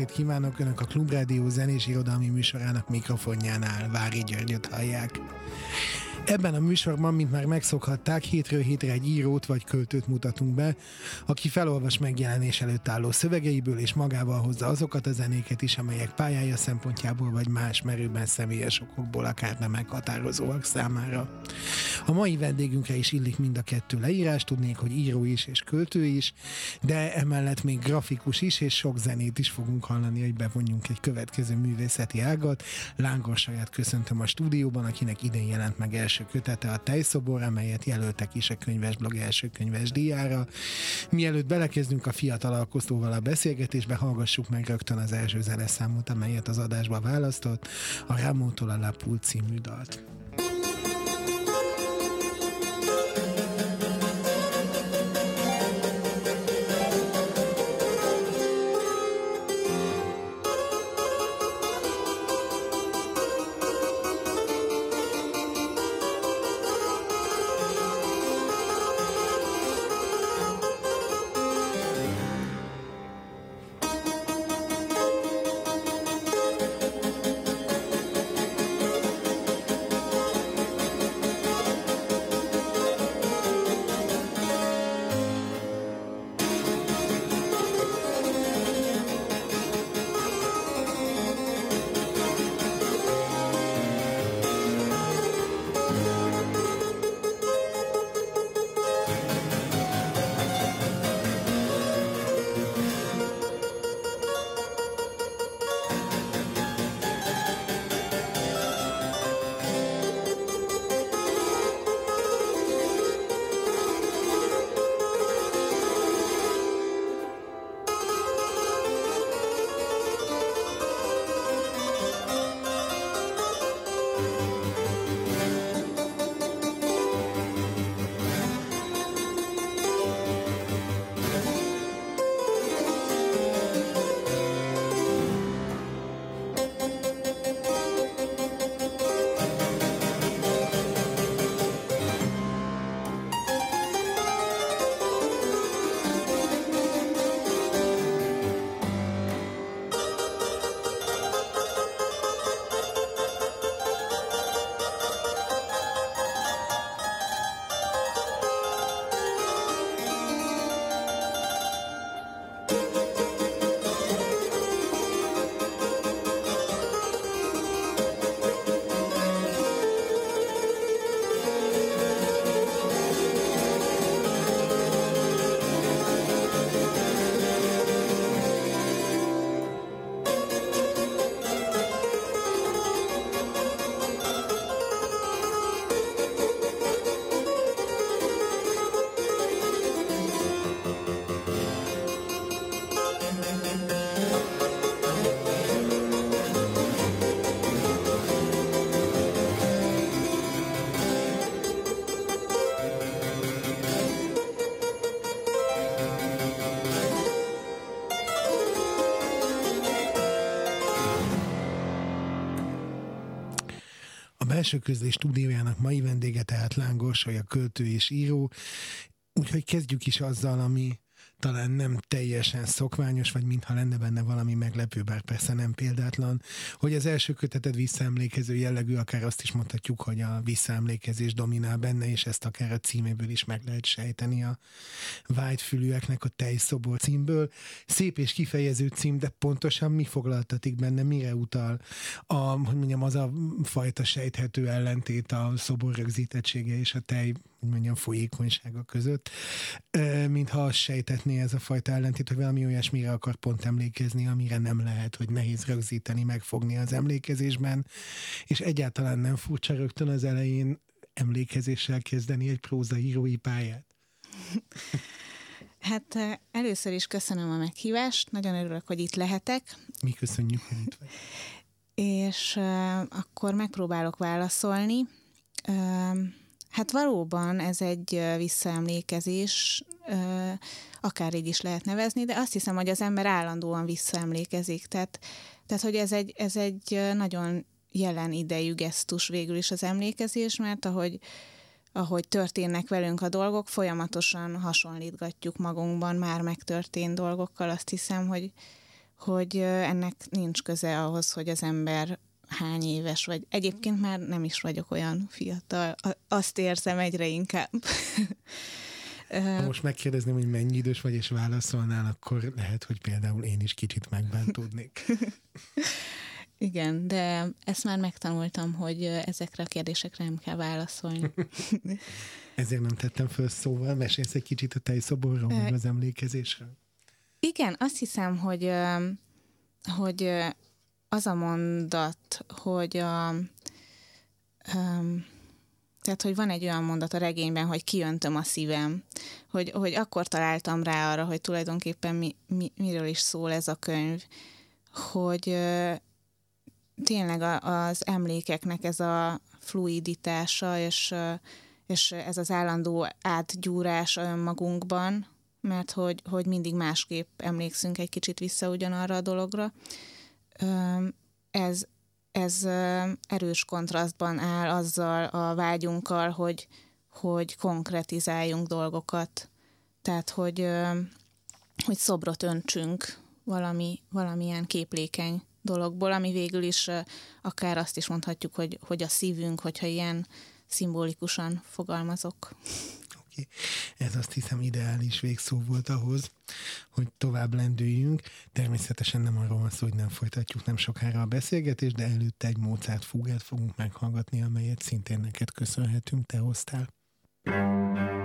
estét kívánok! Önök a Klubrádió zenés irodalmi műsorának mikrofonjánál Vári Györgyöt hallják. Ebben a műsorban, mint már megszokhatták, hétről hétre egy írót vagy költőt mutatunk be, aki felolvas megjelenés előtt álló szövegeiből és magával hozza azokat a zenéket is, amelyek pályája szempontjából vagy más merőben személyes okokból akár nem meghatározóak számára. A mai vendégünkre is illik mind a kettő leírás, tudnék, hogy író is és költő is, de emellett még grafikus is, és sok zenét is fogunk hallani, hogy bevonjunk egy következő művészeti ágat. Lángos saját köszöntöm a stúdióban, akinek idén jelent meg első kötete a Tejszobor, amelyet jelöltek is a könyvesblog első könyves díjára. Mielőtt belekezdünk a fiatal alkotóval a beszélgetésbe, hallgassuk meg rögtön az első zeneszámot, amelyet az adásba választott, a Ramótól a Lapul című dalt. Belső közlés stúdiójának mai vendége, tehát Lángos, a költő és író. Úgyhogy kezdjük is azzal, ami talán nem teljesen szokványos, vagy mintha lenne benne valami meglepő, bár persze nem példátlan, hogy az első köteted visszaemlékező jellegű, akár azt is mondhatjuk, hogy a visszaemlékezés dominál benne, és ezt akár a címéből is meg lehet sejteni a vágyfülűeknek a tejszobor címből. Szép és kifejező cím, de pontosan mi foglaltatik benne, mire utal a, hogy mondjam, az a fajta sejthető ellentét a szobor rögzítettsége és a tej, hogy mondjam, folyékonysága között, mintha azt sejtetné, ez a fajta ellentét, hogy valami olyasmire akar pont emlékezni, amire nem lehet, hogy nehéz rögzíteni, megfogni az emlékezésben, és egyáltalán nem furcsa rögtön az elején emlékezéssel kezdeni egy prózaírói pályát? Hát először is köszönöm a meghívást, nagyon örülök, hogy itt lehetek. Mi köszönjük, hogy itt vagy. És uh, akkor megpróbálok válaszolni. Uh, hát valóban ez egy visszaemlékezés, akár így is lehet nevezni, de azt hiszem, hogy az ember állandóan visszaemlékezik. Tehát, tehát hogy ez egy, ez egy nagyon jelen idejű gesztus végül is az emlékezés, mert ahogy ahogy történnek velünk a dolgok, folyamatosan hasonlítgatjuk magunkban már megtörtént dolgokkal. Azt hiszem, hogy, hogy ennek nincs köze ahhoz, hogy az ember hány éves vagy. Egyébként már nem is vagyok olyan fiatal, azt érzem egyre inkább. Ha most megkérdezném, hogy mennyi idős vagy, és válaszolnál, akkor lehet, hogy például én is kicsit megbántódnék. Igen, de ezt már megtanultam, hogy ezekre a kérdésekre nem kell válaszolni. Ezért nem tettem föl szóval. Mesélsz egy kicsit a tejszoborról, meg az emlékezésről? Igen, azt hiszem, hogy, hogy az a mondat, hogy a, tehát, hogy van egy olyan mondat a regényben, hogy kiöntöm a szívem, hogy, hogy akkor találtam rá arra, hogy tulajdonképpen mi, mi, miről is szól ez a könyv, hogy tényleg az emlékeknek ez a fluiditása, és, és ez az állandó átgyúrás önmagunkban, mert hogy, hogy mindig másképp emlékszünk egy kicsit vissza ugyanarra a dologra. Ez, ez erős kontrasztban áll azzal a vágyunkkal, hogy, hogy konkretizáljunk dolgokat. Tehát, hogy, hogy szobrot öntsünk valami, valamilyen képlékeny dologból, ami végül is akár azt is mondhatjuk, hogy, hogy a szívünk, hogyha ilyen szimbolikusan fogalmazok. Okay. Ez azt hiszem ideális végszó volt ahhoz, hogy tovább lendüljünk. Természetesen nem arról van szó, hogy nem folytatjuk nem sokára a beszélgetést, de előtte egy Mozart fúgát fogunk meghallgatni, amelyet szintén neked köszönhetünk, te hoztál. thank you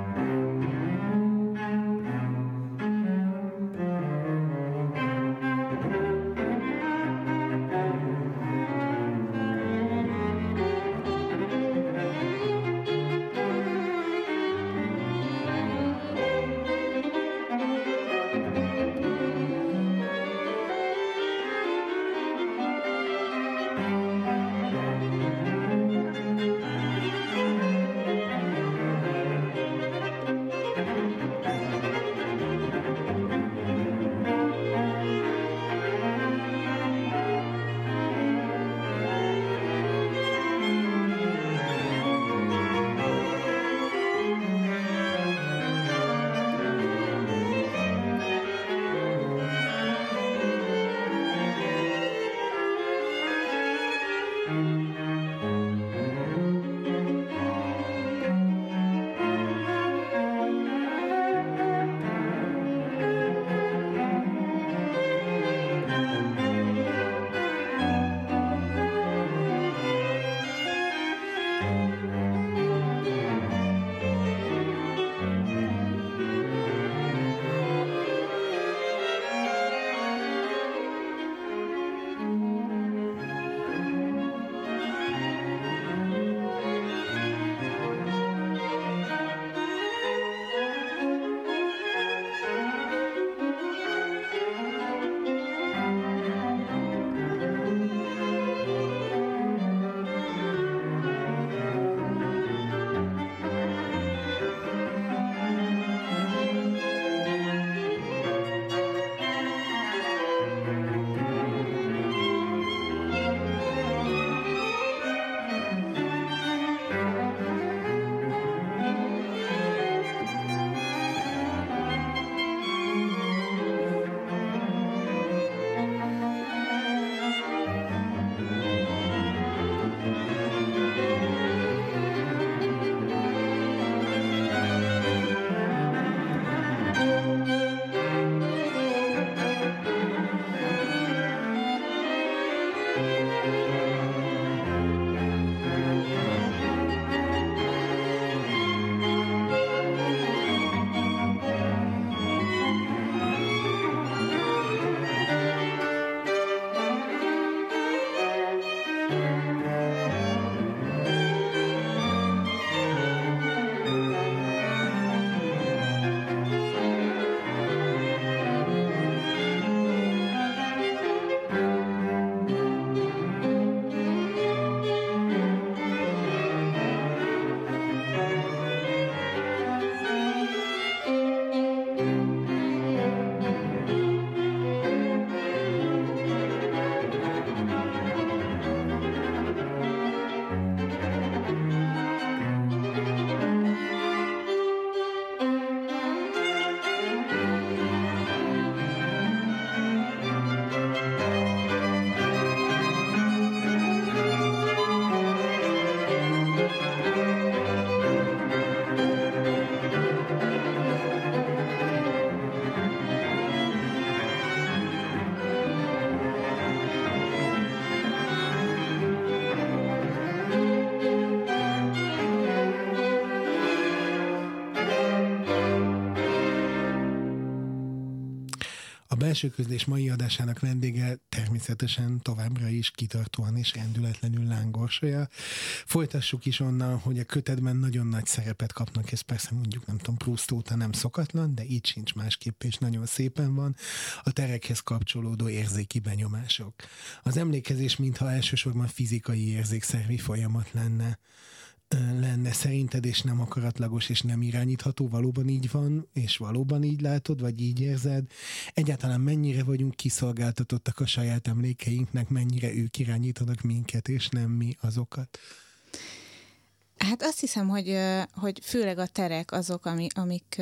belső közlés mai adásának vendége természetesen továbbra is kitartóan és rendületlenül lángorsolya. Folytassuk is onnan, hogy a kötetben nagyon nagy szerepet kapnak, ez persze mondjuk nem tudom, Proust óta nem szokatlan, de így sincs másképp, és nagyon szépen van a terekhez kapcsolódó érzéki benyomások. Az emlékezés mintha elsősorban fizikai érzékszervi folyamat lenne lenne szerinted, és nem akaratlagos, és nem irányítható, valóban így van, és valóban így látod, vagy így érzed? Egyáltalán mennyire vagyunk kiszolgáltatottak a saját emlékeinknek, mennyire ők irányítanak minket, és nem mi azokat? Hát azt hiszem, hogy, hogy főleg a terek azok, ami, amik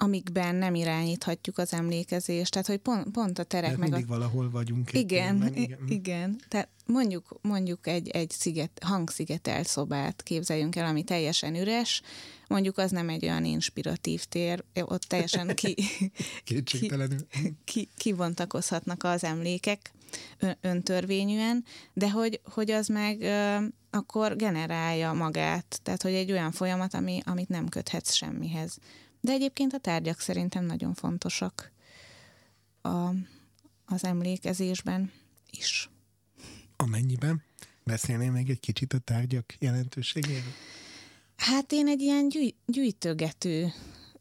amikben nem irányíthatjuk az emlékezést. Tehát, hogy pont, pont a terek Tehát meg mindig a... valahol vagyunk. Igen, igen, igen. igen. Tehát mondjuk, mondjuk egy, egy sziget, hangszigetelt szobát képzeljünk el, ami teljesen üres, mondjuk az nem egy olyan inspiratív tér, ott teljesen ki, ki, ki, kivontakozhatnak az emlékek ön, öntörvényűen, de hogy, hogy az meg akkor generálja magát, tehát hogy egy olyan folyamat, ami, amit nem köthetsz semmihez. De egyébként a tárgyak szerintem nagyon fontosak a, az emlékezésben is. Amennyiben? Beszélnél még egy kicsit a tárgyak jelentőségéről? Hát én egy ilyen gyűj, gyűjtögető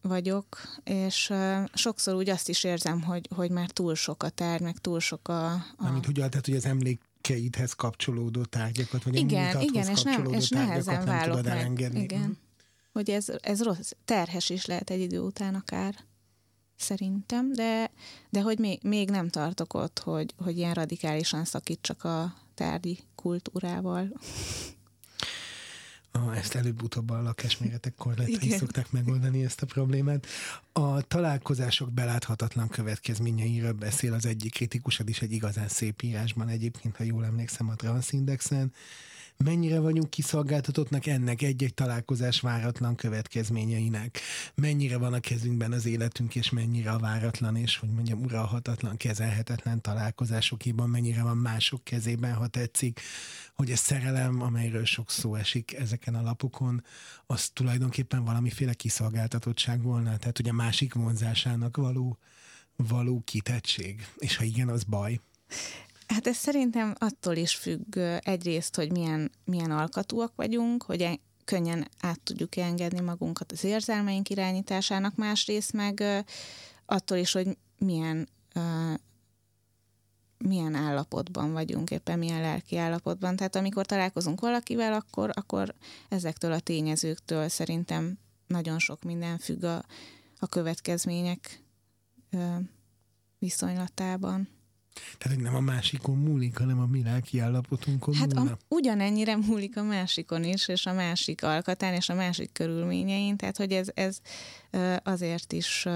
vagyok, és uh, sokszor úgy azt is érzem, hogy, hogy már túl sok a tárgy, meg túl sok a... a... Amit hogy tehát, hogy az emlékeidhez kapcsolódó tárgyakat, vagy igen, a igen, és, nem, és nehezen nem válok meg. Elengedni. Igen. Hogy ez, ez rossz, terhes is lehet egy idő után akár, szerintem, de, de hogy még, még nem tartok ott, hogy, hogy ilyen radikálisan szakítsak a tárgyi kultúrával. Ezt előbb-utóbb a lakásméretek korlátai szokták megoldani ezt a problémát. A találkozások beláthatatlan következményeiről beszél az egyik kritikusod is egy igazán szép írásban, egyébként, ha jól emlékszem, a Transindexen mennyire vagyunk kiszolgáltatottnak ennek egy-egy találkozás váratlan következményeinek, mennyire van a kezünkben az életünk, és mennyire a váratlan, és hogy mondjam, uralhatatlan, kezelhetetlen találkozásokiban, mennyire van mások kezében, ha tetszik, hogy a szerelem, amelyről sok szó esik ezeken a lapokon, az tulajdonképpen valamiféle kiszolgáltatottság volna, tehát ugye a másik vonzásának való, való kitettség, és ha igen, az baj. Hát ez szerintem attól is függ egyrészt, hogy milyen, milyen alkatúak vagyunk, hogy e, könnyen át tudjuk engedni magunkat az érzelmeink irányításának, másrészt meg attól is, hogy milyen milyen állapotban vagyunk, éppen milyen lelki állapotban. Tehát amikor találkozunk valakivel, akkor, akkor ezektől a tényezőktől szerintem nagyon sok minden függ a, a következmények viszonylatában. Tehát, hogy nem a másikon múlik, hanem a mi lelki állapotunkon Hát a, ugyanennyire múlik a másikon is, és a másik alkatán, és a másik körülményein, tehát, hogy ez, ez azért is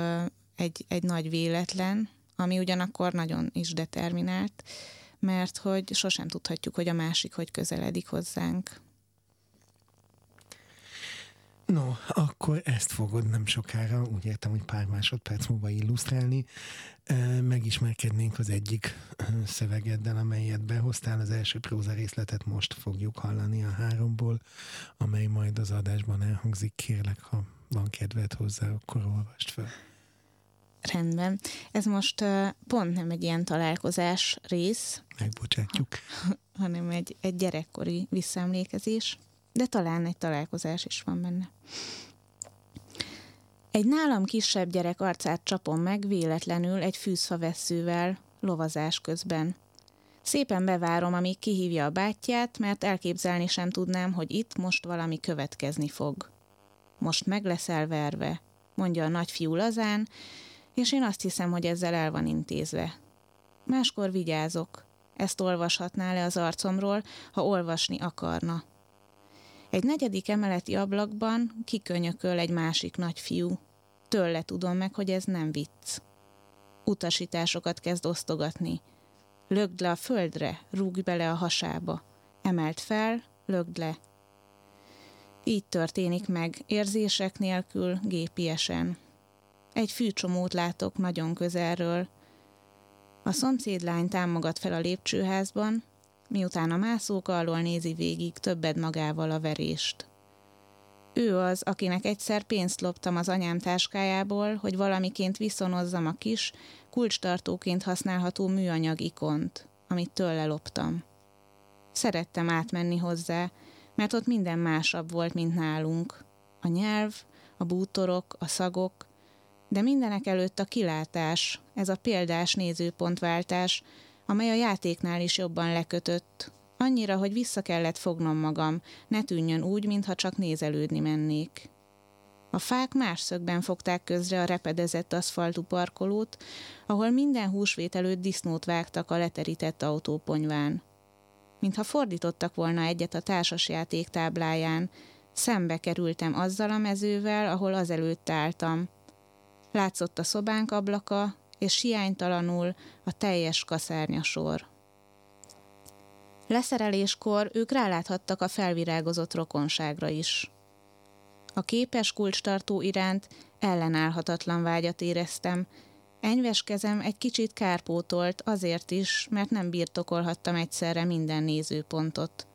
egy, egy nagy véletlen, ami ugyanakkor nagyon is determinált, mert hogy sosem tudhatjuk, hogy a másik hogy közeledik hozzánk. No, akkor ezt fogod nem sokára, úgy értem, hogy pár másodperc múlva illusztrálni. Megismerkednénk az egyik szövegeddel, amelyet behoztál. Az első próza részletet most fogjuk hallani a háromból, amely majd az adásban elhangzik. Kérlek, ha van kedved hozzá, akkor olvast fel. Rendben. Ez most pont nem egy ilyen találkozás rész. Megbocsátjuk. hanem egy, egy gyerekkori visszaemlékezés de talán egy találkozás is van benne. Egy nálam kisebb gyerek arcát csapom meg véletlenül egy fűszfaveszővel, lovazás közben. Szépen bevárom, amíg kihívja a bátyját, mert elképzelni sem tudnám, hogy itt most valami következni fog. Most meg leszel verve, mondja a nagyfiú lazán, és én azt hiszem, hogy ezzel el van intézve. Máskor vigyázok. Ezt olvashatná le az arcomról, ha olvasni akarna. Egy negyedik emeleti ablakban kikönyököl egy másik nagyfiú. Tőle tudom meg, hogy ez nem vicc. Utasításokat kezd osztogatni. Lögd le a földre, rúgj bele a hasába. Emelt fel, lögd le. Így történik meg, érzések nélkül, gépiesen. Egy fűcsomót látok nagyon közelről. A szomszédlány támogat fel a lépcsőházban, miután a mászóka alól nézi végig többed magával a verést. Ő az, akinek egyszer pénzt loptam az anyám táskájából, hogy valamiként viszonozzam a kis, kulcstartóként használható műanyag ikont, amit tőle loptam. Szerettem átmenni hozzá, mert ott minden másabb volt, mint nálunk. A nyelv, a bútorok, a szagok, de mindenek előtt a kilátás, ez a példás nézőpontváltás, amely a játéknál is jobban lekötött, annyira, hogy vissza kellett fognom magam, ne tűnjön úgy, mintha csak nézelődni mennék. A fák más szögben fogták közre a repedezett aszfaltú parkolót, ahol minden húsvét előtt disznót vágtak a leterített autóponyván. Mintha fordítottak volna egyet a társasjáték tábláján, szembe kerültem azzal a mezővel, ahol azelőtt álltam. Látszott a szobánk ablaka, és hiánytalanul a teljes kaszárnyasor. Leszereléskor ők ráláthattak a felvirágozott rokonságra is. A képes kulcstartó iránt ellenállhatatlan vágyat éreztem, Enyves kezem egy kicsit kárpótolt azért is, mert nem birtokolhattam egyszerre minden nézőpontot.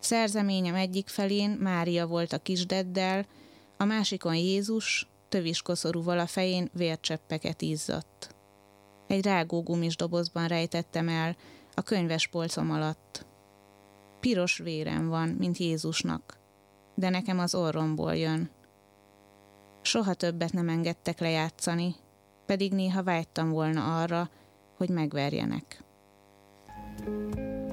Szerzeményem egyik felén Mária volt a kisdeddel, a másikon Jézus, tövis koszorúval a fején vércseppeket izzadt. Egy rágógumis dobozban rejtettem el, a könyves polcom alatt. Piros vérem van, mint Jézusnak, de nekem az orromból jön. Soha többet nem engedtek lejátszani, pedig néha vágytam volna arra, hogy megverjenek. thank you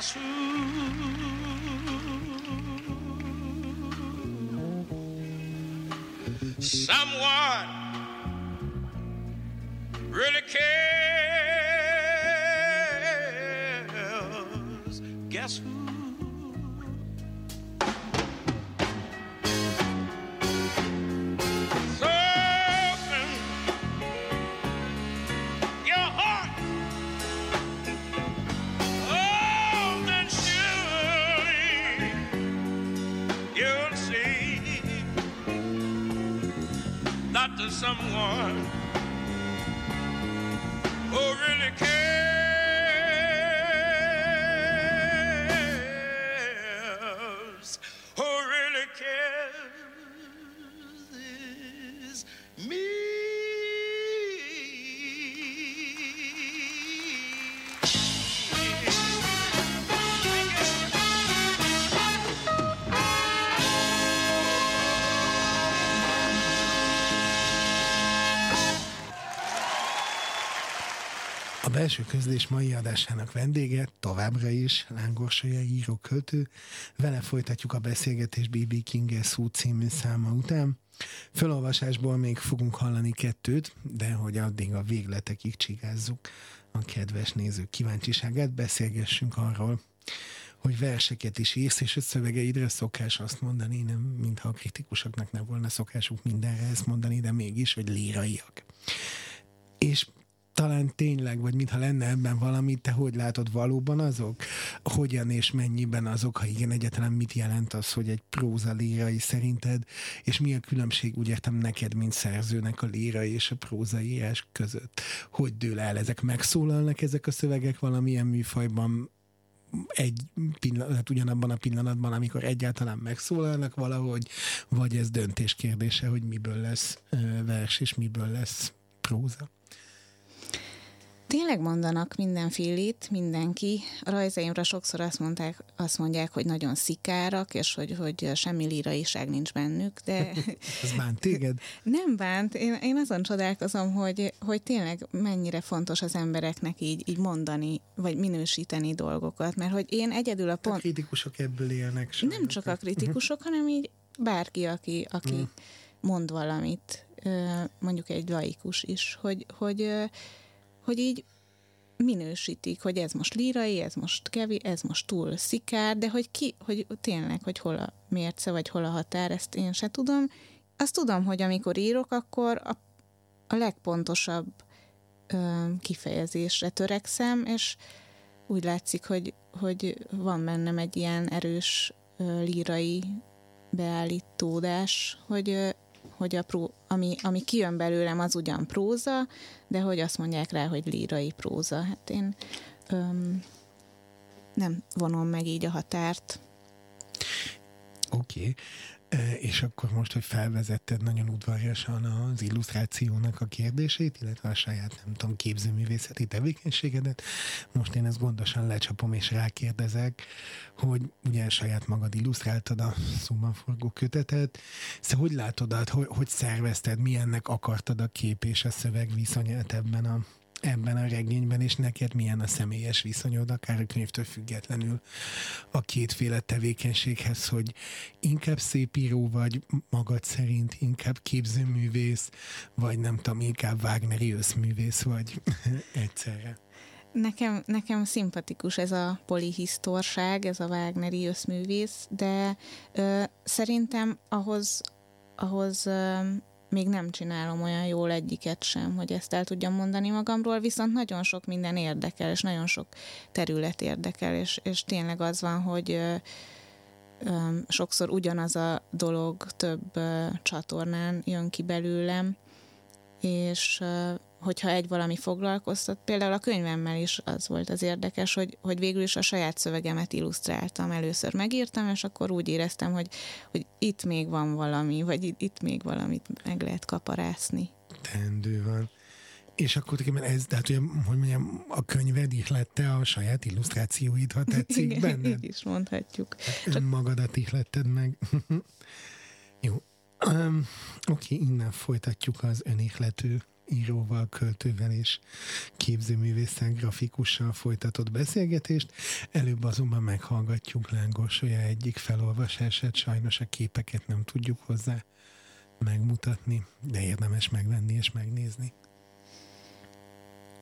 Yes, who? not to someone who really cares. Belső közlés mai adásának vendége továbbra is Lángorsolya író költő. Vele folytatjuk a beszélgetést B.B. King Szó című száma után. Fölolvasásból még fogunk hallani kettőt, de hogy addig a végletekig csigázzuk a kedves nézők kíváncsiságát, beszélgessünk arról, hogy verseket is írsz, és a szövegeidre szokás azt mondani, nem, mintha a kritikusoknak nem volna szokásuk mindenre ezt mondani, de mégis, hogy líraiak. És talán tényleg, vagy mintha lenne ebben valami, te hogy látod valóban azok? Hogyan és mennyiben azok, ha igen, egyáltalán mit jelent az, hogy egy próza lírai szerinted, és mi a különbség, úgy értem neked, mint szerzőnek a líra és a próza írás között? Hogy dől el? Ezek megszólalnak ezek a szövegek valamilyen műfajban, egy pillanat, hát ugyanabban a pillanatban, amikor egyáltalán megszólalnak valahogy, vagy ez döntés kérdése, hogy miből lesz vers és miből lesz próza? Tényleg mondanak mindenfélét, mindenki. A rajzaimra sokszor azt, mondták, azt mondják, hogy nagyon szikárak, és hogy, hogy semmi líraiság nincs bennük, de... Ez bánt téged? Nem bánt. Én, én azon csodálkozom, hogy, hogy tényleg mennyire fontos az embereknek így, így mondani, vagy minősíteni dolgokat, mert hogy én egyedül a pont... A kritikusok ebből élnek. Sajnos. Nem csak a kritikusok, hanem így bárki, aki, aki mm. mond valamit, mondjuk egy laikus is, hogy, hogy hogy így minősítik, hogy ez most lírai, ez most kevi, ez most túl szikár, de hogy ki, hogy tényleg, hogy hol a mérce, vagy hol a határ, ezt én se tudom. Azt tudom, hogy amikor írok, akkor a, a legpontosabb ö, kifejezésre törekszem, és úgy látszik, hogy, hogy van bennem egy ilyen erős ö, lírai beállítódás, hogy hogy a pró, ami, ami kijön belőlem, az ugyan próza, de hogy azt mondják rá, hogy lírai próza. Hát én öm, nem vonom meg így a határt. Oké. Okay. És akkor most, hogy felvezetted nagyon udvariasan az illusztrációnak a kérdését, illetve a saját, nem tudom, képzőművészeti tevékenységedet, most én ezt gondosan lecsapom és rákérdezek, hogy ugye saját magad illusztráltad a szóban forgó kötetet, szóval hogy látod, hogy, hogy szervezted, milyennek akartad a kép és a szöveg viszonyát ebben a ebben a regényben, és neked milyen a személyes viszonyod, akár a könyvtől függetlenül a kétféle tevékenységhez, hogy inkább szépíró vagy magad szerint, inkább képzőművész, vagy nem tudom, inkább Wagneri összművész vagy egyszerre. Nekem, nekem szimpatikus ez a polihisztorság, ez a Wagneri összművész, de ö, szerintem ahhoz, ahhoz ö, még nem csinálom olyan jól egyiket sem, hogy ezt el tudjam mondani magamról, viszont nagyon sok minden érdekel, és nagyon sok terület érdekel, és, és tényleg az van, hogy ö, ö, sokszor ugyanaz a dolog több ö, csatornán jön ki belőlem, és hogyha egy valami foglalkoztat, például a könyvemmel is az volt az érdekes, hogy, hogy végül is a saját szövegemet illusztráltam. Először megírtam, és akkor úgy éreztem, hogy, hogy itt még van valami, vagy itt, itt még valamit meg lehet kaparászni. Tendő van. És akkor ez, tehát hogy, hogy mondjam, a könyved ihlette a saját illusztrációid, ha tetszik Igen, benned? így is mondhatjuk. Hát Csak... Magadat ihletted meg. Jó. Um, Oké, okay, innen folytatjuk az önihlető íróval, költővel és képzőművészen, grafikussal folytatott beszélgetést. Előbb azonban meghallgatjuk Lángorsolya egyik felolvasását, sajnos a képeket nem tudjuk hozzá megmutatni, de érdemes megvenni és megnézni.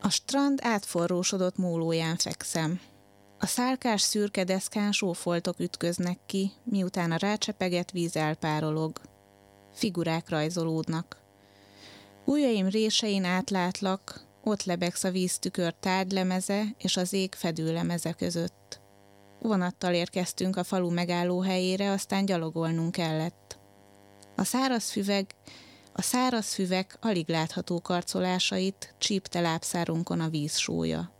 A strand átforrósodott mólóján fekszem. A szálkás szürke deszkán sófoltok ütköznek ki, miután a rácsepegett víz elpárolog. Figurák rajzolódnak. Ujjaim résein átlátlak, ott lebegsz a víztükör tárgylemeze és az ég fedőlemeze között. Vonattal érkeztünk a falu megálló helyére, aztán gyalogolnunk kellett. A száraz füveg, a száraz füvek alig látható karcolásait csípte lábszárunkon a víz sója.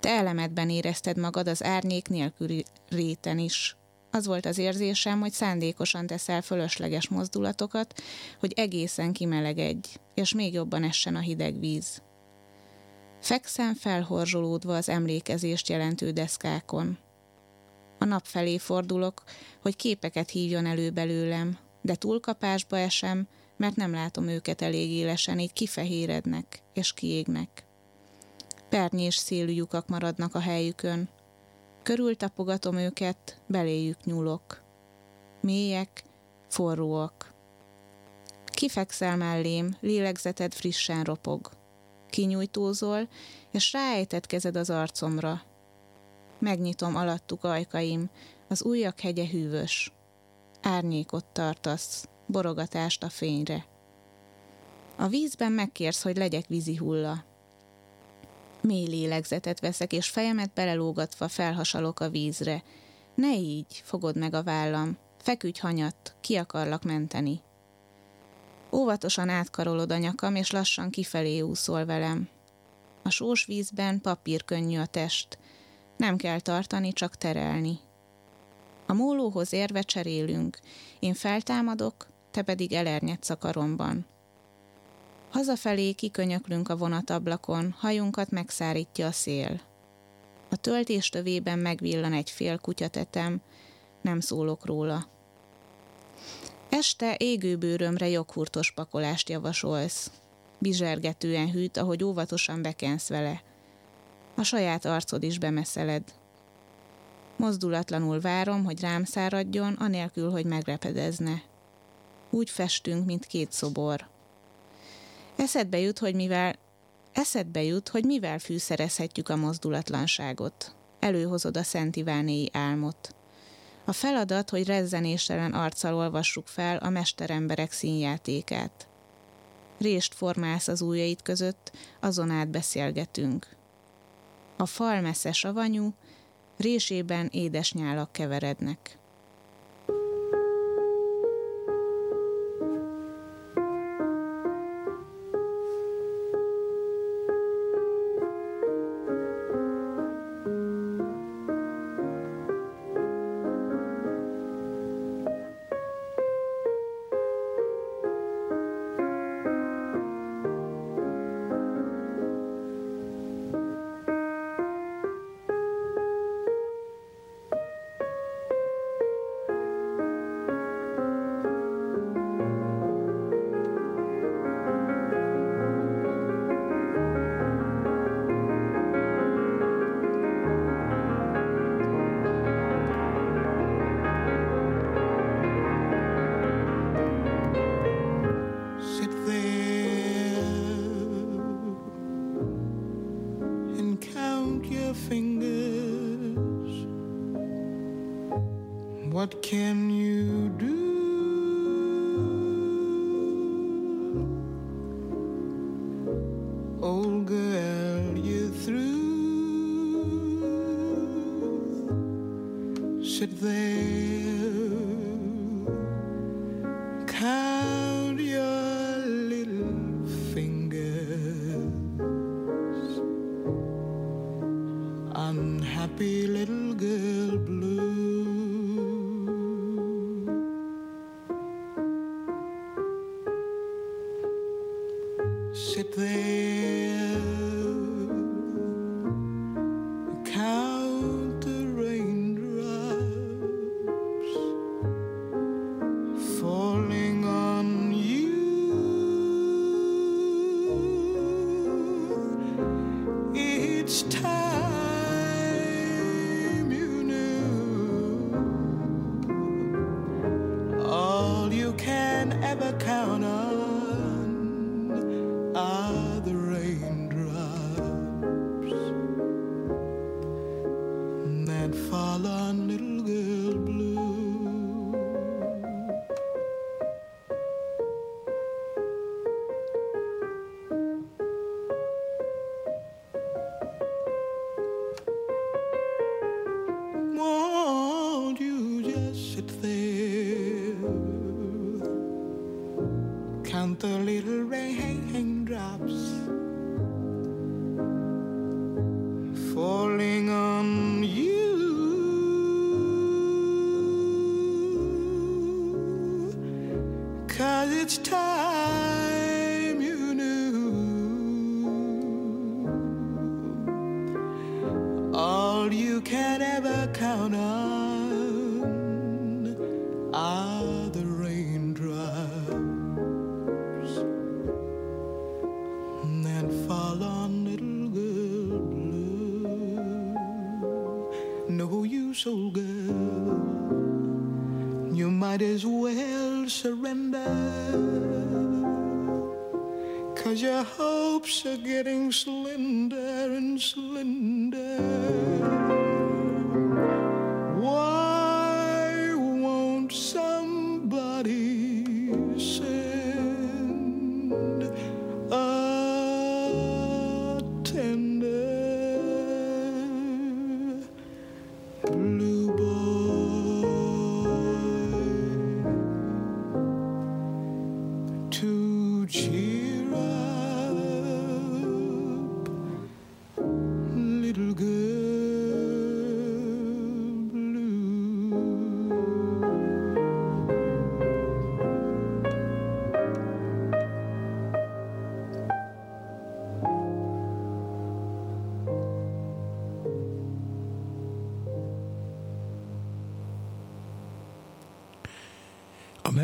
Te elemedben érezted magad az árnyék nélküli réten is. Az volt az érzésem, hogy szándékosan teszel fölösleges mozdulatokat, hogy egészen kimelegedj, és még jobban essen a hideg víz. Fekszem felhorzsolódva az emlékezést jelentő deszkákon. A nap felé fordulok, hogy képeket hívjon elő belőlem, de túlkapásba esem, mert nem látom őket elég élesen, így kifehérednek és kiégnek. Pernyés szélű lyukak maradnak a helyükön. Körül tapogatom őket, beléjük nyúlok. Mélyek, forróak. Kifekszel mellém, lélegzeted frissen ropog. Kinyújtózol, és ráejtett kezed az arcomra. Megnyitom alattuk ajkaim, az ujjak hegye hűvös. Árnyékot tartasz, borogatást a fényre. A vízben megkérsz, hogy legyek vízi hulla. Mély lélegzetet veszek, és fejemet belelógatva felhasalok a vízre. Ne így, fogod meg a vállam. Feküdj hanyat, ki akarlak menteni. Óvatosan átkarolod a nyakam, és lassan kifelé úszol velem. A sós vízben papír könnyű a test. Nem kell tartani, csak terelni. A mólóhoz érve cserélünk. Én feltámadok, te pedig elernyedsz a karomban. Hazafelé kikönyöklünk a vonatablakon, hajunkat megszárítja a szél. A töltés tövében megvillan egy fél kutyatetem, nem szólok róla. Este égőbőrömre joghurtos pakolást javasolsz. Bizsergetően hűt, ahogy óvatosan bekensz vele. A saját arcod is bemeszeled. Mozdulatlanul várom, hogy rám száradjon, anélkül, hogy megrepedezne. Úgy festünk, mint két szobor. Eszedbe jut, hogy mivel eszedbe jut, hogy mivel fűszerezhetjük a mozdulatlanságot. Előhozod a Szent Ivánéi álmot. A feladat, hogy rezzenéstelen arccal olvassuk fel a mesteremberek színjátékát. Rést formálsz az ujjaid között, azon át beszélgetünk. A fal messze savanyú, résében édes nyálak keverednek.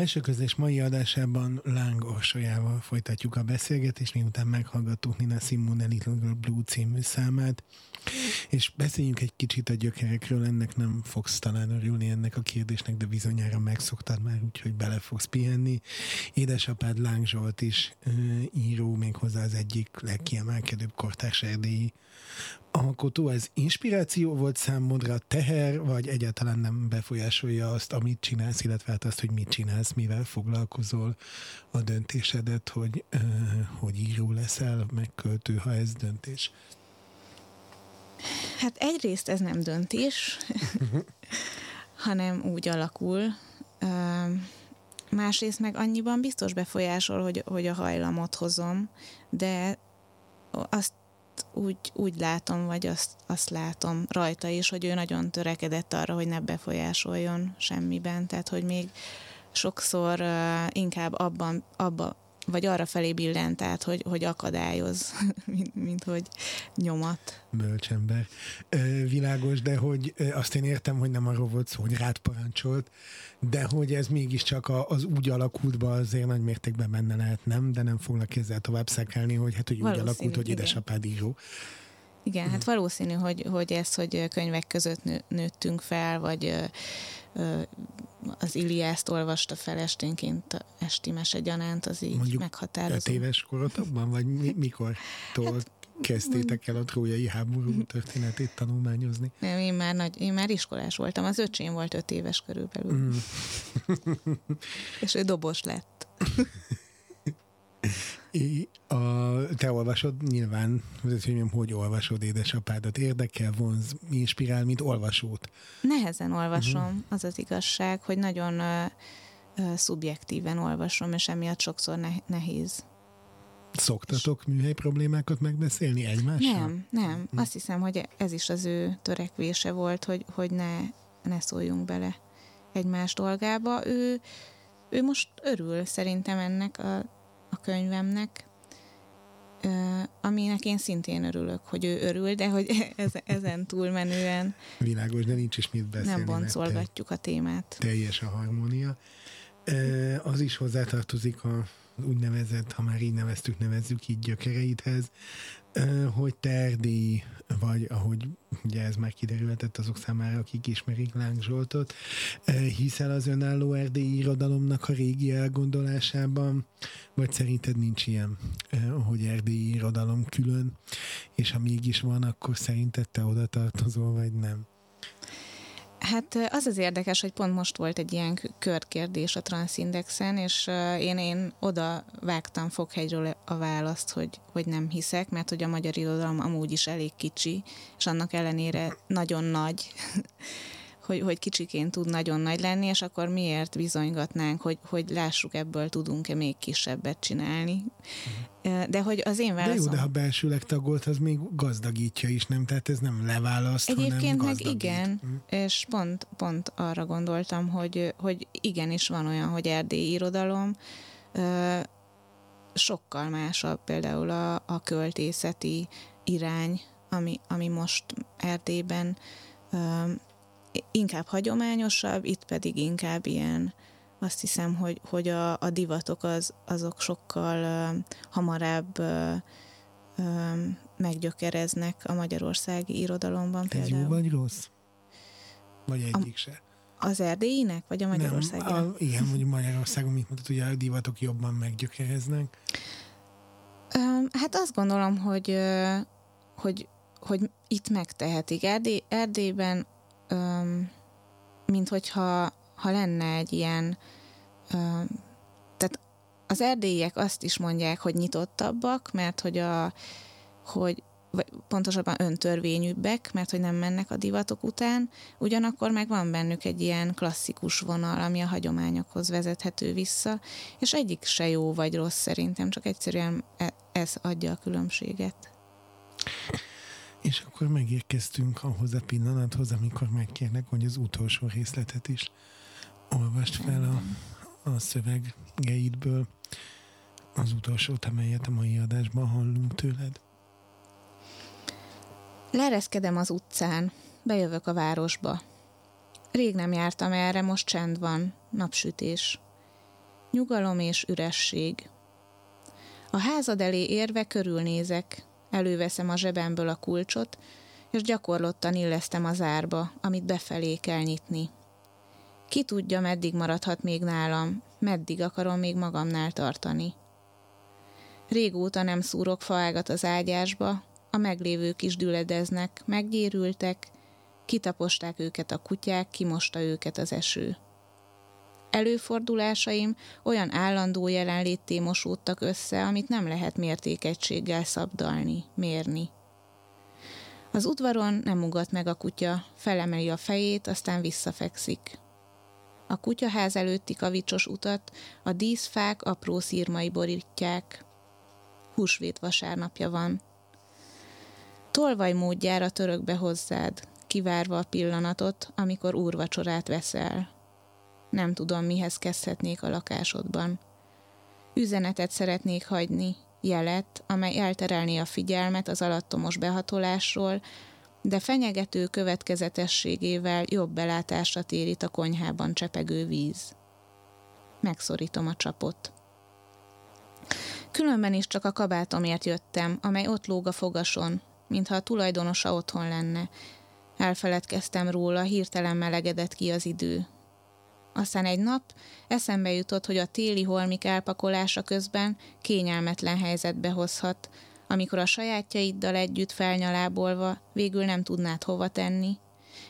Belső közlés mai adásában Láng Orsolyával folytatjuk a beszélgetést, miután meghallgattuk Nina Simone Little Girl Blue című számát, és beszéljünk egy kicsit a gyökerekről, ennek nem fogsz talán örülni ennek a kérdésnek, de bizonyára megszoktad már, úgyhogy bele fogsz pihenni. Édesapád Láng Zsolt is ö, író, méghozzá az egyik legkiemelkedőbb kortárs erdélyi alkotó. Ez inspiráció volt számodra, teher, vagy egyáltalán nem befolyásolja azt, amit csinálsz, illetve hát azt, hogy mit csinálsz, mivel foglalkozol a döntésedet, hogy, ö, hogy író leszel, meg költő, ha ez döntés. Hát egyrészt ez nem döntés, hanem úgy alakul. Másrészt meg annyiban biztos befolyásol, hogy, hogy a hajlamot hozom, de azt úgy, úgy látom, vagy azt, azt látom rajta is, hogy ő nagyon törekedett arra, hogy ne befolyásoljon semmiben, tehát hogy még sokszor uh, inkább abban, abba, vagy arra felé billent át, hogy, hogy akadályoz, mint, mint hogy nyomat. Bölcsember. Világos, de hogy azt én értem, hogy nem arról volt szó, hogy rád parancsolt, de hogy ez mégiscsak az úgy alakultba azért nagy mértékben benne lehet, nem? De nem fognak ezzel tovább szekálni, hogy hát, hogy úgy alakult, hogy igen. édesapád író. Igen, hát valószínű, hogy, hogy ez, hogy könyvek között nő, nőttünk fel, vagy ö, az Iliászt olvasta fel esténként esti mese gyanánt, az így Mondjuk meghatározó. Öt éves korotokban, vagy mi, mikortól hát, kezdtétek el a trójai háború történetét tanulmányozni? Nem, én már, nagy, én már iskolás voltam, az öcsém volt öt éves körülbelül. Mm. És ő dobos lett. A, te olvasod nyilván, hogy hogy olvasod édesapádat, érdekel, vonz, inspirál, mint olvasót. Nehezen olvasom, uh-huh. az az igazság, hogy nagyon ö, ö, szubjektíven olvasom, és emiatt sokszor ne- nehéz Szoktatok műhely problémákat megbeszélni egymással? Nem, nem. Hm. Azt hiszem, hogy ez is az ő törekvése volt, hogy, hogy ne, ne szóljunk bele egymás dolgába. Ő, ő most örül szerintem ennek a, a könyvemnek, aminek én szintén örülök, hogy ő örül, de hogy ezen túlmenően Világos, de nincs is mit beszélni. Nem boncolgatjuk a témát. Teljes a harmónia. Az is hozzátartozik a úgynevezett, ha már így neveztük, nevezzük így gyökereidhez, hogy te erdélyi vagy, ahogy ugye ez már kiderülhetett azok számára, akik ismerik Láng Zsoltot, hiszel az önálló erdélyi irodalomnak a régi elgondolásában, vagy szerinted nincs ilyen, hogy erdélyi irodalom külön, és ha mégis van, akkor szerinted te oda tartozol, vagy nem? Hát az az érdekes, hogy pont most volt egy ilyen körkérdés a Transindexen, és én, én oda vágtam Foghegyről a választ, hogy, hogy nem hiszek, mert hogy a magyar irodalom amúgy is elég kicsi, és annak ellenére nagyon nagy hogy, hogy kicsiként tud nagyon nagy lenni, és akkor miért bizonygatnánk, hogy, hogy lássuk ebből tudunk-e még kisebbet csinálni. Uh-huh. De hogy az én válaszom... De jó, de ha belsőleg tagolt, az még gazdagítja is, nem? Tehát ez nem leválaszt, Egyébként hanem meg igen, uh-huh. és pont, pont arra gondoltam, hogy, hogy igenis van olyan, hogy erdélyi irodalom, sokkal másabb például a, a költészeti irány, ami, ami most Erdélyben inkább hagyományosabb, itt pedig inkább ilyen, azt hiszem, hogy, hogy a, a divatok az, azok sokkal uh, hamarabb uh, uh, meggyökereznek a magyarországi irodalomban. Ez jó vagy rossz? Vagy egyik a, se? Az erdélyinek, vagy a magyarországi? Nem, a, igen, mondjuk Magyarországon, mit mondtad, hogy a divatok jobban meggyökereznek. Hát azt gondolom, hogy, hogy, hogy itt megtehetik. Erdély, Erdélyben öm, mint hogyha ha lenne egy ilyen, öm, tehát az erdélyiek azt is mondják, hogy nyitottabbak, mert hogy a, hogy vagy pontosabban öntörvényűbbek, mert hogy nem mennek a divatok után, ugyanakkor meg van bennük egy ilyen klasszikus vonal, ami a hagyományokhoz vezethető vissza, és egyik se jó vagy rossz szerintem, csak egyszerűen e, ez adja a különbséget. És akkor megérkeztünk ahhoz a pillanathoz, amikor megkérnek, hogy az utolsó részletet is olvast fel a, a szöveggeidből, az utolsót, amelyet a mai adásban hallunk tőled. Lereszkedem az utcán, bejövök a városba. Rég nem jártam erre, most csend van, napsütés. Nyugalom és üresség. A házad elé érve körülnézek, Előveszem a zsebemből a kulcsot, és gyakorlottan illesztem az árba, amit befelé kell nyitni. Ki tudja, meddig maradhat még nálam, meddig akarom még magamnál tartani. Régóta nem szúrok faágat az ágyásba, a meglévők is düledeznek, meggyérültek, kitaposták őket a kutyák, kimosta őket az eső. Előfordulásaim olyan állandó jelenlétté mosódtak össze, amit nem lehet mértékegységgel szabdalni, mérni. Az udvaron nem ugat meg a kutya, felemeli a fejét, aztán visszafekszik. A kutyaház előtti kavicsos utat a díszfák apró szírmai borítják. Húsvét vasárnapja van. Tolvaj módjára török be hozzád, kivárva a pillanatot, amikor úrvacsorát veszel. Nem tudom, mihez kezdhetnék a lakásodban. Üzenetet szeretnék hagyni, jelet, amely elterelné a figyelmet az alattomos behatolásról, de fenyegető következetességével jobb belátásra térít a konyhában csepegő víz. Megszorítom a csapot. Különben is csak a kabátomért jöttem, amely ott lóg a fogason, mintha a tulajdonosa otthon lenne. Elfeledkeztem róla, hirtelen melegedett ki az idő. Aztán egy nap eszembe jutott, hogy a téli holmik elpakolása közben kényelmetlen helyzetbe hozhat, amikor a sajátjaiddal együtt felnyalábolva végül nem tudnád hova tenni.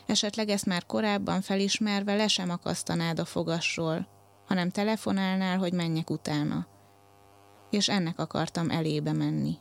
Esetleg ezt már korábban felismerve le sem akasztanád a fogasról, hanem telefonálnál, hogy menjek utána. És ennek akartam elébe menni.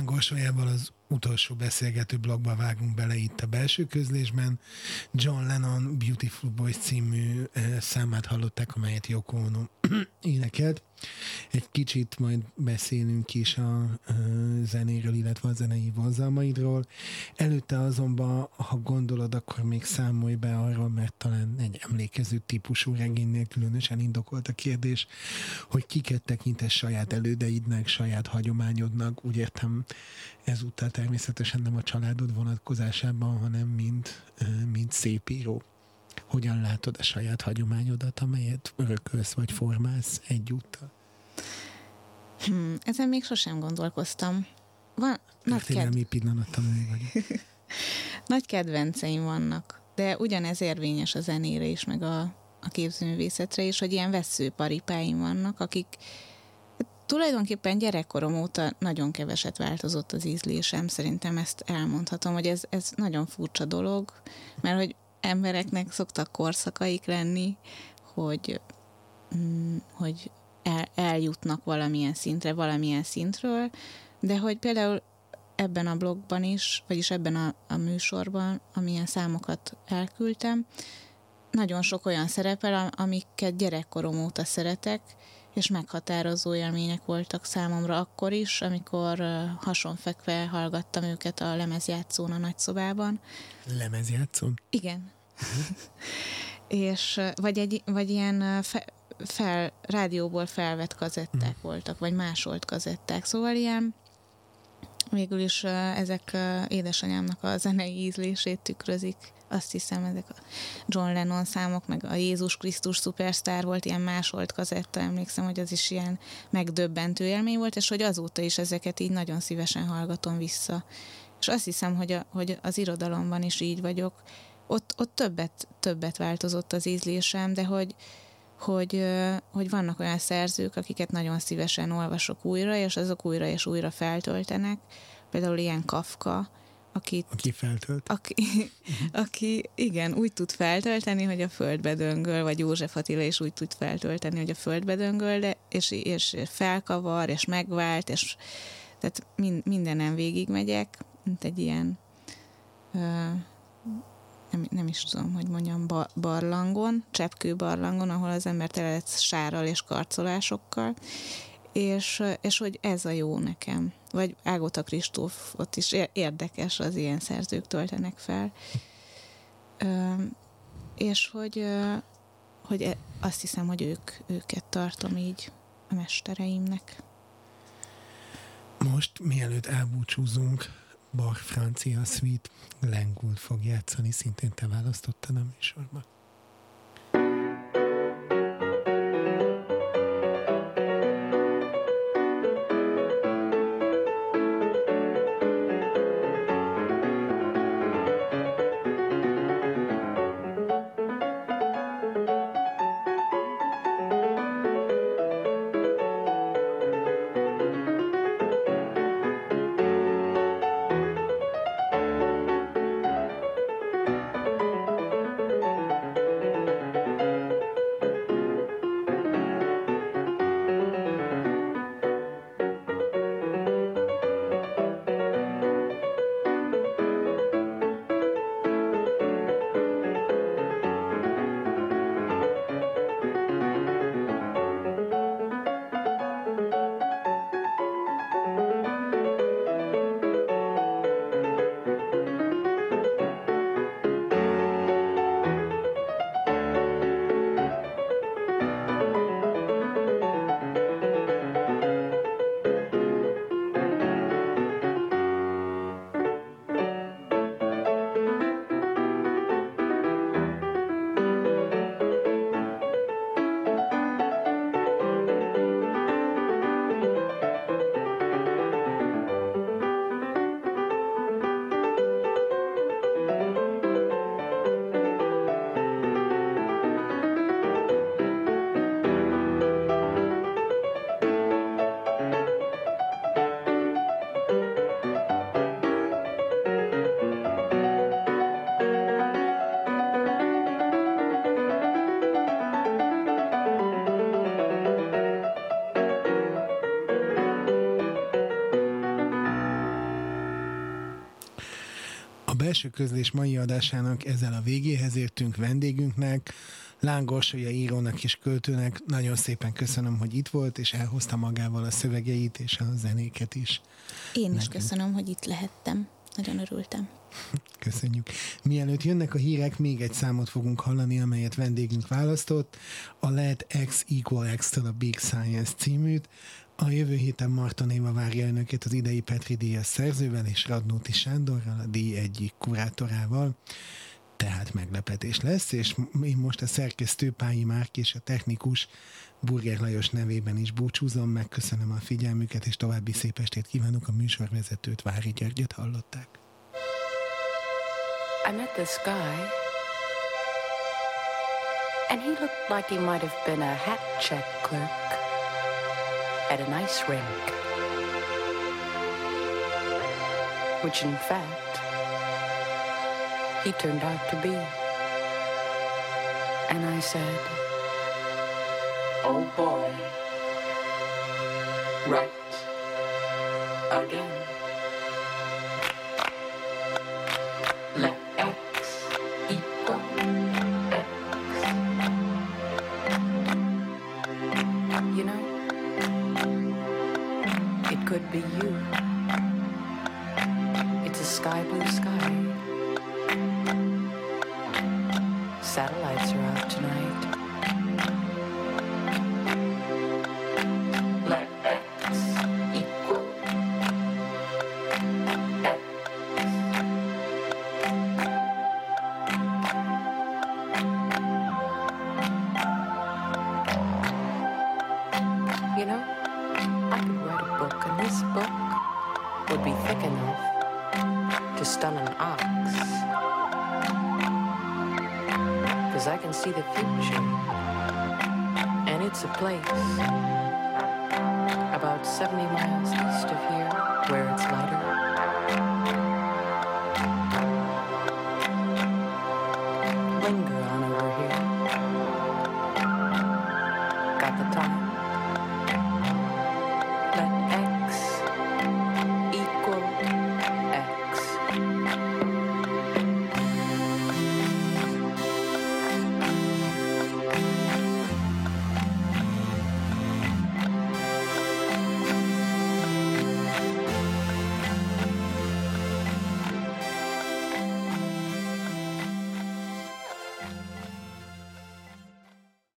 Lángolsójával az utolsó beszélgető blogba vágunk bele itt a belső közlésben. John Lennon Beautiful Boys című eh, számát hallották, amelyet Yoko Ono énekelt. Egy kicsit majd beszélünk is a, a zenéről, illetve a zenei vonzalmaidról. Előtte azonban, ha gondolod, akkor még számolj be arról, mert talán egy emlékező típusú regénynél különösen indokolt a kérdés, hogy kiket tekintesz saját elődeidnek, saját hagyományodnak. Úgy értem, ezúttal természetesen nem a családod vonatkozásában, hanem mint, mint szépíró hogyan látod a saját hagyományodat, amelyet örökölsz vagy formálsz egyúttal? Hmm, ezen még sosem gondolkoztam. Van, nagy ked... pillanattanuló vagyok. nagy kedvenceim vannak, de ugyanez érvényes a zenére is, meg a, a képzőművészetre is, hogy ilyen veszőparipáim vannak, akik tulajdonképpen gyerekkorom óta nagyon keveset változott az ízlésem, szerintem ezt elmondhatom, hogy ez, ez nagyon furcsa dolog, mert hogy embereknek szoktak korszakaik lenni, hogy, mm, hogy el, eljutnak valamilyen szintre, valamilyen szintről, de hogy például ebben a blogban is, vagyis ebben a, a műsorban, amilyen számokat elküldtem, nagyon sok olyan szerepel, amiket gyerekkorom óta szeretek, és meghatározó élmények voltak számomra akkor is, amikor hasonfekve hallgattam őket a lemezjátszón a nagyszobában. Lemezjátszón? Igen. és vagy, egy, vagy ilyen fe, fel, rádióból felvett kazetták mm. voltak, vagy másolt kazetták. Szóval ilyen végül is ezek édesanyámnak a zenei ízlését tükrözik. Azt hiszem, ezek a John Lennon számok, meg a Jézus Krisztus szupersztár volt, ilyen másolt kazetta, emlékszem, hogy az is ilyen megdöbbentő élmény volt, és hogy azóta is ezeket így nagyon szívesen hallgatom vissza. És azt hiszem, hogy, a, hogy az irodalomban is így vagyok. Ott, ott többet, többet változott az ízlésem, de hogy, hogy, hogy vannak olyan szerzők, akiket nagyon szívesen olvasok újra, és azok újra és újra feltöltenek. Például ilyen Kafka, akit, aki feltölt. Aki, uh-huh. aki, igen, úgy tud feltölteni, hogy a földbe döngöl, vagy József Attila is úgy tud feltölteni, hogy a földbe döngöl, de, és, és felkavar, és megvált, és tehát mind, mindenen végigmegyek, mint egy ilyen nem, nem is tudom, hogy mondjam, barlangon, cseppkő barlangon, ahol az ember tele sárral és karcolásokkal, és, és hogy ez a jó nekem. Vagy Ágota Kristóf, ott is érdekes, az ilyen szerzők töltenek fel. És hogy, hogy e, azt hiszem, hogy ők, őket tartom így a mestereimnek. Most, mielőtt elbúcsúzunk, Bach francia suite Lengul fog játszani, szintén te választottad a műsorban. Belső közlés mai adásának ezzel a végéhez értünk vendégünknek, Lángorsolya írónak és költőnek. Nagyon szépen köszönöm, hogy itt volt, és elhozta magával a szövegeit és a zenéket is. Én is Nekünk. köszönöm, hogy itt lehettem. Nagyon örültem. Köszönjük. Mielőtt jönnek a hírek, még egy számot fogunk hallani, amelyet vendégünk választott. A Let X Equal X-től a Big Science címűt. A jövő héten Marton Éva várja önöket az idei Petri Díjas szerzővel és Radnóti Sándorral, a díj egyik kurátorával tehát meglepetés lesz, és én most a szerkesztő Pályi Márk és a technikus Burger Lajos nevében is búcsúzom, megköszönöm a figyelmüket, és további szép estét kívánok a műsorvezetőt, Vári Györgyöt hallották. I met this guy, and he looked like he might have been a hat check clerk at an ice rink, which in fact he turned out to be. And I said, Oh boy, right again.